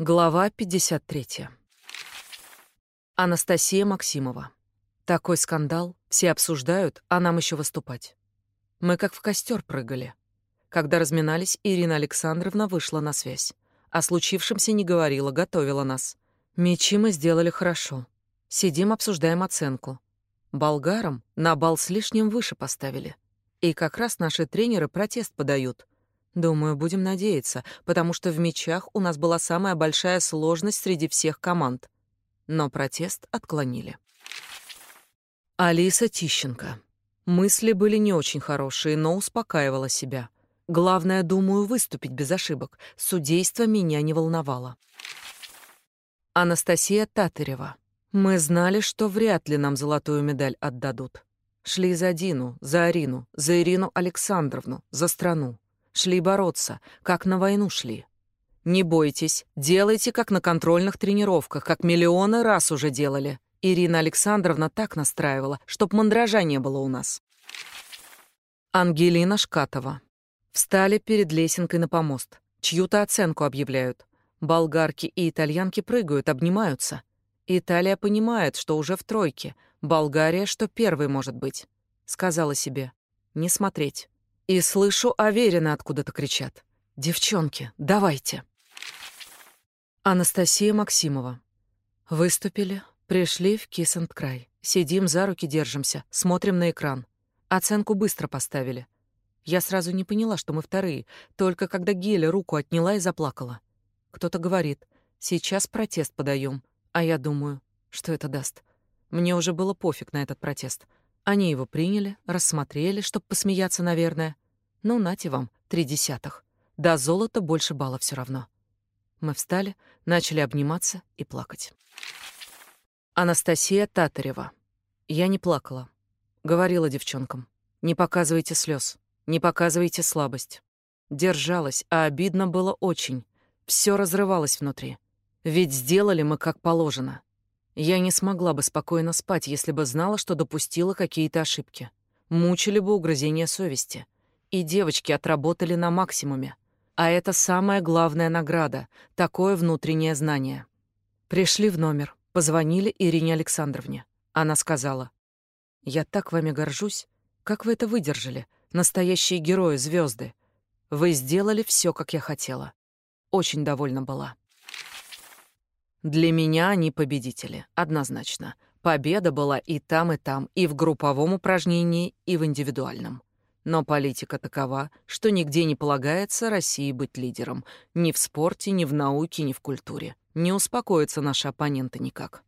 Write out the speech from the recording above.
Глава 53. Анастасия Максимова. Такой скандал, все обсуждают, а нам еще выступать. Мы как в костер прыгали. Когда разминались, Ирина Александровна вышла на связь. О случившемся не говорила, готовила нас. Мечи мы сделали хорошо. Сидим, обсуждаем оценку. Болгарам на бал с лишним выше поставили. И как раз наши тренеры протест подают — Думаю, будем надеяться, потому что в мячах у нас была самая большая сложность среди всех команд. Но протест отклонили. Алиса Тищенко. Мысли были не очень хорошие, но успокаивала себя. Главное, думаю, выступить без ошибок. Судейство меня не волновало. Анастасия Татарева. Мы знали, что вряд ли нам золотую медаль отдадут. Шли за Дину, за Арину, за Ирину Александровну, за страну. Шли бороться, как на войну шли. Не бойтесь, делайте, как на контрольных тренировках, как миллионы раз уже делали. Ирина Александровна так настраивала, чтоб мандража не было у нас. Ангелина Шкатова. Встали перед лесенкой на помост. Чью-то оценку объявляют. Болгарки и итальянки прыгают, обнимаются. Италия понимает, что уже в тройке. Болгария, что первой может быть. Сказала себе. Не смотреть. И слышу, Аверина откуда-то кричат. «Девчонки, давайте!» Анастасия Максимова. Выступили, пришли в Кисент-край. Сидим, за руки держимся, смотрим на экран. Оценку быстро поставили. Я сразу не поняла, что мы вторые, только когда Геля руку отняла и заплакала. Кто-то говорит, сейчас протест подаем, а я думаю, что это даст. Мне уже было пофиг на этот протест. Они его приняли, рассмотрели, чтоб посмеяться, наверное. Ну, нате вам, три десятых. До золота больше балла все равно. Мы встали, начали обниматься и плакать. Анастасия Татарева. Я не плакала. Говорила девчонкам. Не показывайте слез, не показывайте слабость. Держалась, а обидно было очень. Все разрывалось внутри. Ведь сделали мы как положено. Я не смогла бы спокойно спать, если бы знала, что допустила какие-то ошибки. Мучили бы угрызения совести. И девочки отработали на максимуме. А это самая главная награда, такое внутреннее знание. Пришли в номер, позвонили Ирине Александровне. Она сказала, «Я так вами горжусь. Как вы это выдержали? Настоящие герои, звезды. Вы сделали все, как я хотела. Очень довольна была». Для меня они победители, однозначно. Победа была и там, и там, и в групповом упражнении, и в индивидуальном. Но политика такова, что нигде не полагается России быть лидером. Ни в спорте, ни в науке, ни в культуре. Не успокоятся наши оппоненты никак.